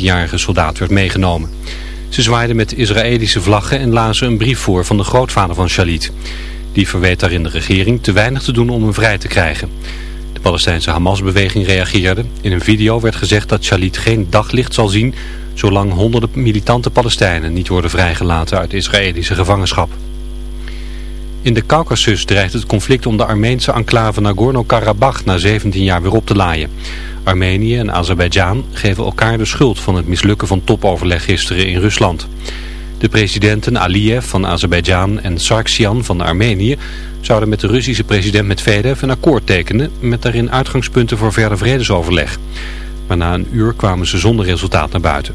jarige soldaat werd meegenomen. Ze zwaaiden met Israëlische vlaggen en lazen een brief voor van de grootvader van Shalit. Die verweet daarin de regering te weinig te doen om hem vrij te krijgen. De Palestijnse Hamas-beweging reageerde. In een video werd gezegd dat Shalit geen daglicht zal zien... zolang honderden militante Palestijnen niet worden vrijgelaten uit Israëlische gevangenschap. In de Caucasus dreigt het conflict om de Armeense enclave Nagorno-Karabakh na 17 jaar weer op te laaien. Armenië en Azerbeidzjan geven elkaar de schuld van het mislukken van topoverleg gisteren in Rusland. De presidenten Aliyev van Azerbeidzjan en Sargsyan van Armenië zouden met de Russische president Medvedev een akkoord tekenen met daarin uitgangspunten voor verder vredesoverleg. Maar na een uur kwamen ze zonder resultaat naar buiten.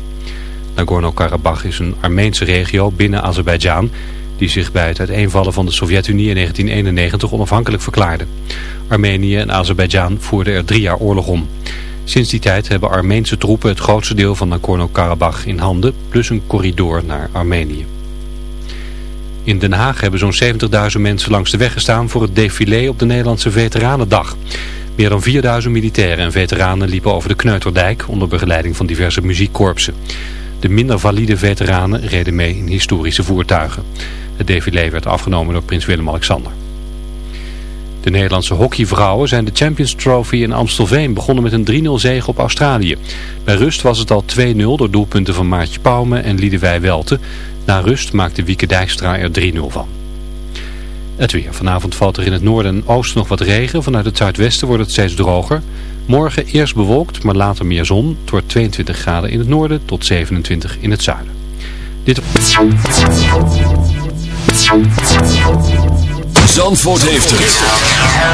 Nagorno-Karabakh is een Armeense regio binnen Azerbeidzjan die zich bij het uiteenvallen van de Sovjet-Unie in 1991 onafhankelijk verklaarde. Armenië en Azerbeidzjan voerden er drie jaar oorlog om. Sinds die tijd hebben Armeense troepen het grootste deel van Nagorno-Karabakh in handen, plus een corridor naar Armenië. In Den Haag hebben zo'n 70.000 mensen langs de weg gestaan voor het défilé op de Nederlandse Veteranendag. Meer dan 4000 militairen en veteranen liepen over de Kneuterdijk onder begeleiding van diverse muziekkorpsen. De minder valide veteranen reden mee in historische voertuigen. Het défilé werd afgenomen door prins Willem-Alexander. De Nederlandse hockeyvrouwen zijn de Champions Trophy in Amstelveen begonnen met een 3-0 zege op Australië. Bij rust was het al 2-0 door doelpunten van Maartje Pauwme en Liedewij Welte. Na rust maakte Wieke Dijkstra er 3-0 van. Het weer. Vanavond valt er in het noorden en oosten nog wat regen. Vanuit het zuidwesten wordt het steeds droger. Morgen eerst bewolkt, maar later meer zon. Het wordt 22 graden in het noorden tot 27 in het zuiden. Dit... Zandvoort heeft het.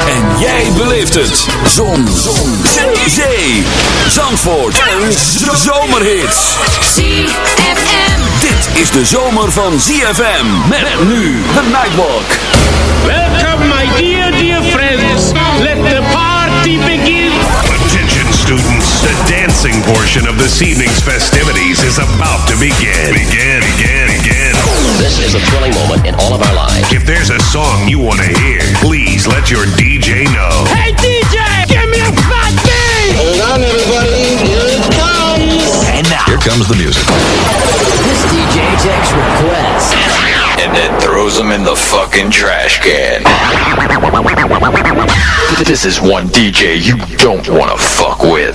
En jij beleeft het. Zon. Zon. Zee. Zandvoort. Een zomerhit. ZFM. Dit is de zomer van ZFM. Met nu de Nightwalk. Welcome my dear, dear friends. Let the party begin. Attention students, the dancing portion of this evening's festivities is about to begin. Begin, begin, begin. This is a thrilling moment in all of our lives. If there's a song you want to hear, please let your DJ know. Hey DJ, give me a fat beat. Hold on, everybody. Here it comes. And now, here comes the music. This DJ takes requests. and then throws them in the fucking trash can. This is one DJ you don't want to fuck with.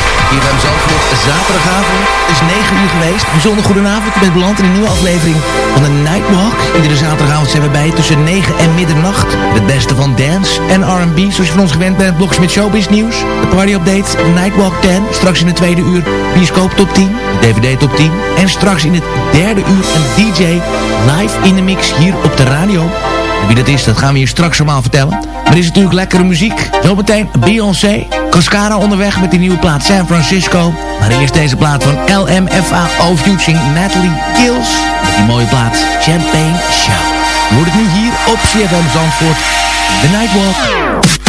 Hier Zandvoort, zaterdagavond is 9 uur geweest. Bijzonder goedenavond, u bent beland in een nieuwe aflevering van de Nightwalk. Iedere zaterdagavond zijn we bij je tussen 9 en middernacht. Het beste van dance en R&B, zoals je van ons gewend bent. Blogs met showbiz nieuws, de party update, de Nightwalk 10. Straks in het tweede uur bioscoop top 10, de DVD top 10. En straks in het derde uur een DJ live in de mix hier op de radio. Wie dat is, dat gaan we hier straks allemaal vertellen. Maar er is natuurlijk lekkere muziek. Zometeen Beyoncé. Cascara onderweg met die nieuwe plaat San Francisco. Maar eerst deze plaat van LMFAO featuring Natalie Kills. Met die mooie plaat Champagne Show. Hoort het nu hier op CFM Zandvoort. The Nightwalk.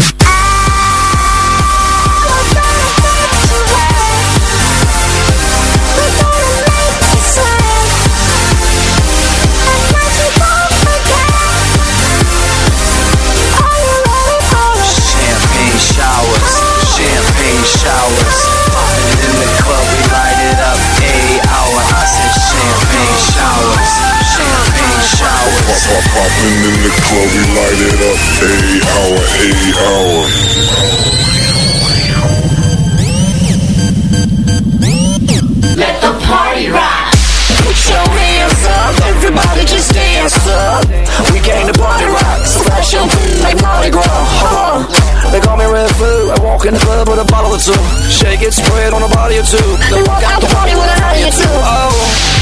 Popping in the club, we light it up. Eight hour, eight hour. Let the party rock. Put your hands up, everybody just dance up. We came to party rock, so flash your like Mardi Gras. Uh, they call me Red Food. I walk in the club with a bottle or two. Shake it, spread on a body or two. Then walk out the party with a hottie or two. Oh,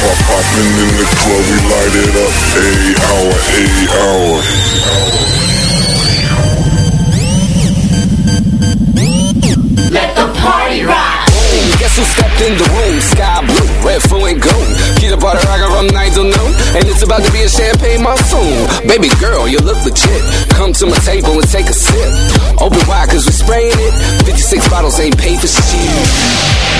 Pop, popping in the club, we light it up. Eight hour, eight hour. Let the party rock. Guess who stepped in the room? Sky blue, red, and gold. Keep the party rockin' from night till noon. And it's about to be a champagne monsoon. Baby girl, you look legit. Come to my table and take a sip. Open wide, cause we spraying it. 56 bottles ain't paid for shit.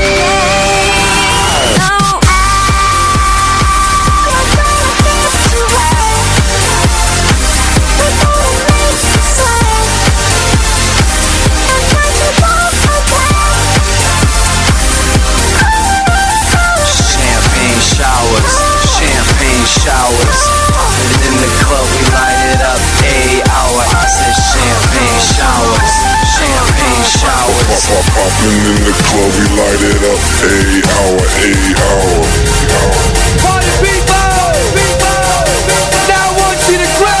The club, we light it up. A hour, I said champagne showers, champagne showers. Pop, pop, popping in the club, we light it up. Eight hour, eight hour. Party people! people, Now I want you to grab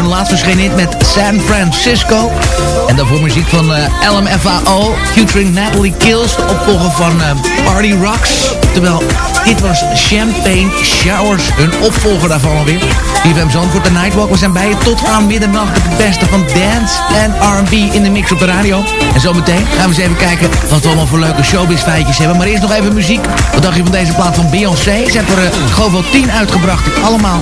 Hun laatst verscheen hit met San Francisco. En daarvoor muziek van uh, LMFAO, featuring Natalie Kills, de opvolger van uh, Party Rocks. Terwijl dit was Champagne Showers, hun opvolger daarvan alweer. TVM Zandvoort, de Nightwalk. We zijn bij je tot aan middernacht het beste van dance en R&B in de mix op de radio. En zometeen gaan we eens even kijken wat we allemaal voor leuke showbiz feitjes hebben. Maar eerst nog even muziek. Wat dacht je van deze plaat van Beyoncé? Ze heeft er uh, gewoon wel tien uitgebracht. Allemaal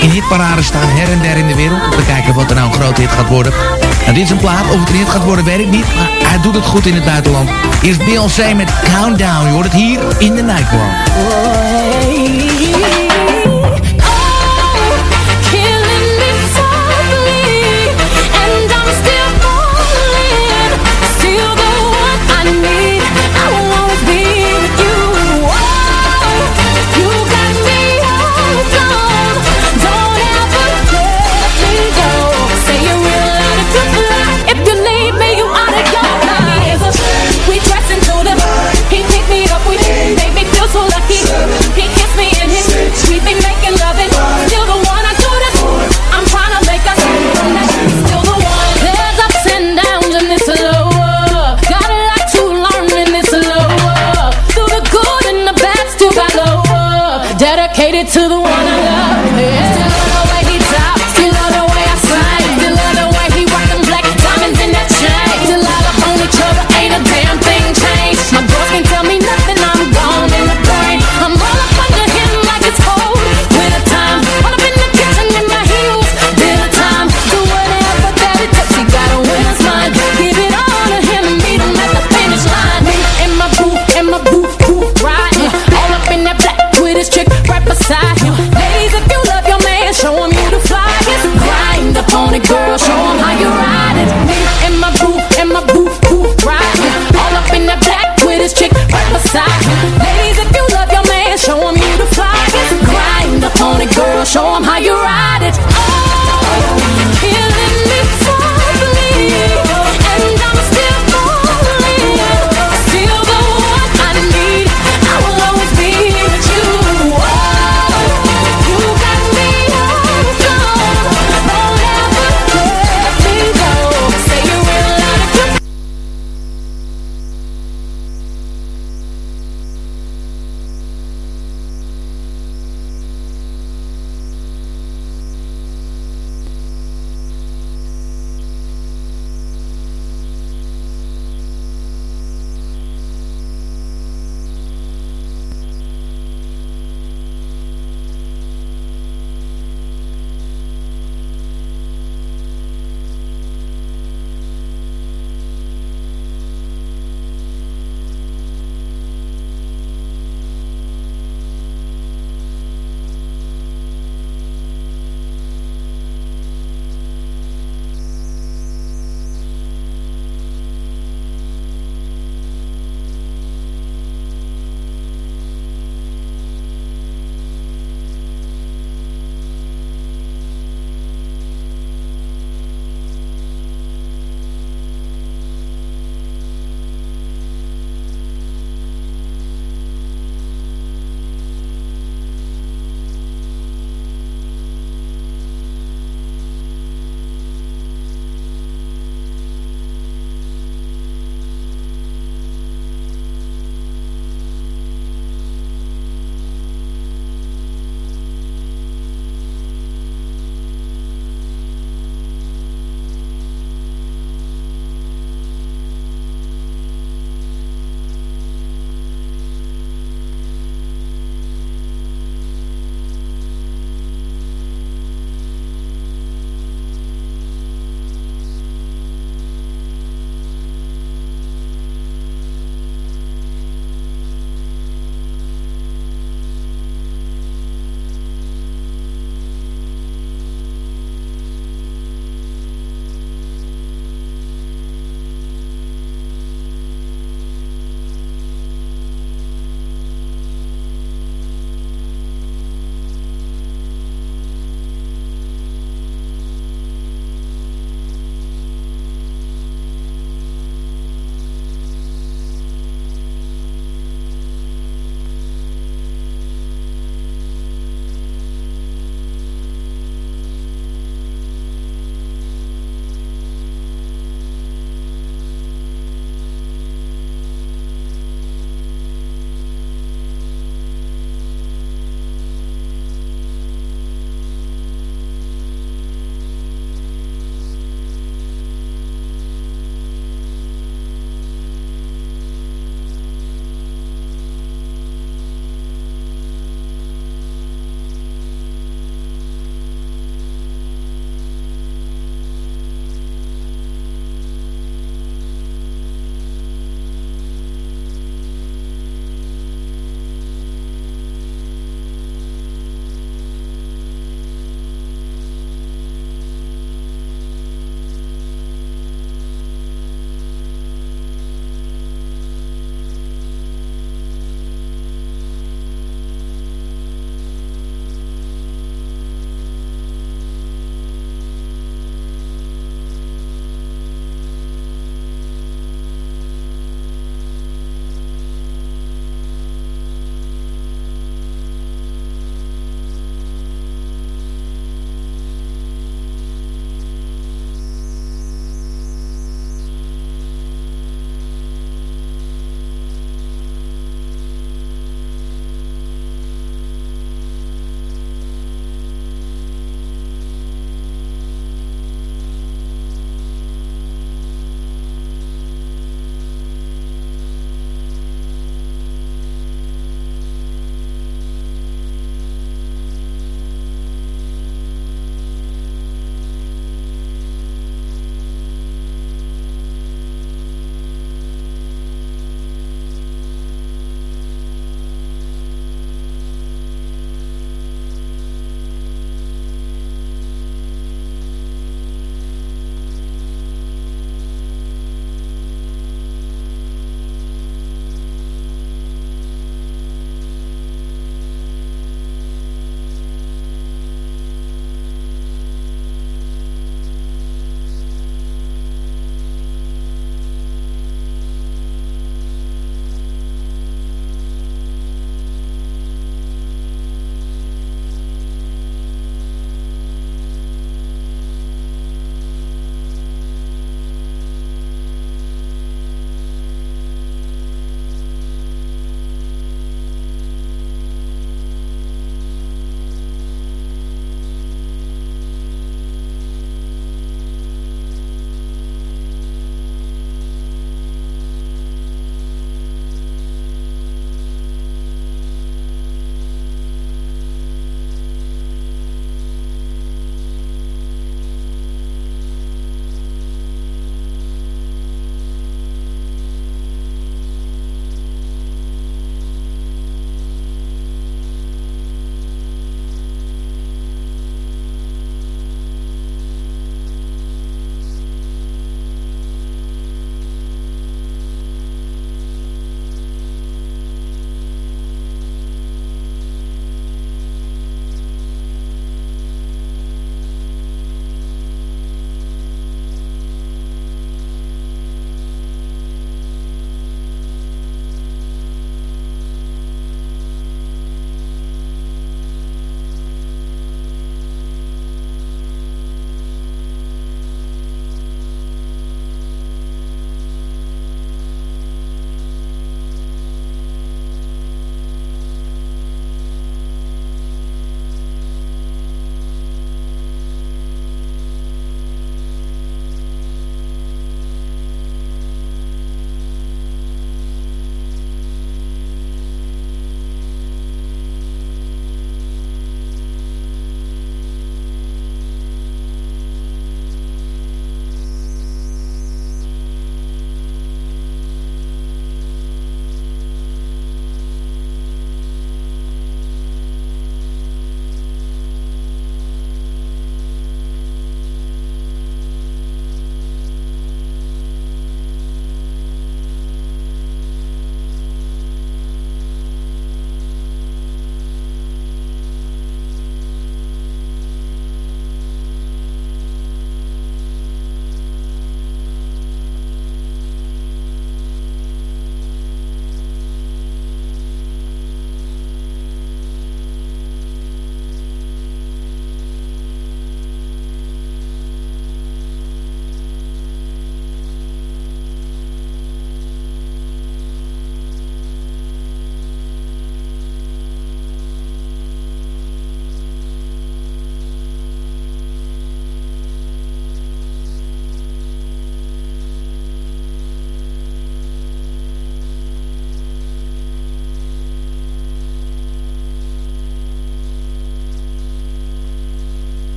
in hitparade staan her en der in de wereld. Om te kijken wat er nou een grote hit gaat worden. Nou, dit is een plaat. Of het een hit gaat worden, weet ik niet. Maar hij doet het goed in het buitenland. Is Beyoncé met Countdown. Je hoort het hier in de Nightwalk. To the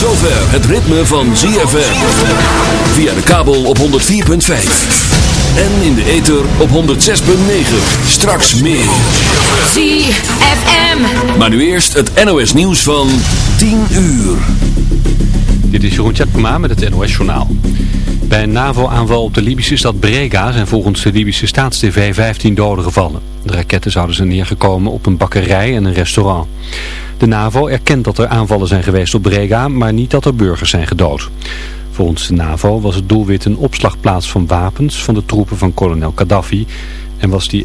zover het ritme van ZFM. Via de kabel op 104.5. En in de ether op 106.9. Straks meer. ZFM. Maar nu eerst het NOS nieuws van 10 uur. Dit is Jeroen Tjepkema met het NOS Journaal. Bij een NAVO-aanval op de Libische stad Brega zijn volgens de Libische staatstv 15 doden gevallen. De raketten zouden zijn neergekomen op een bakkerij en een restaurant. De NAVO erkent dat er aanvallen zijn geweest op Brega, maar niet dat er burgers zijn gedood. Volgens de NAVO was het doelwit een opslagplaats van wapens van de troepen van kolonel Gaddafi en was die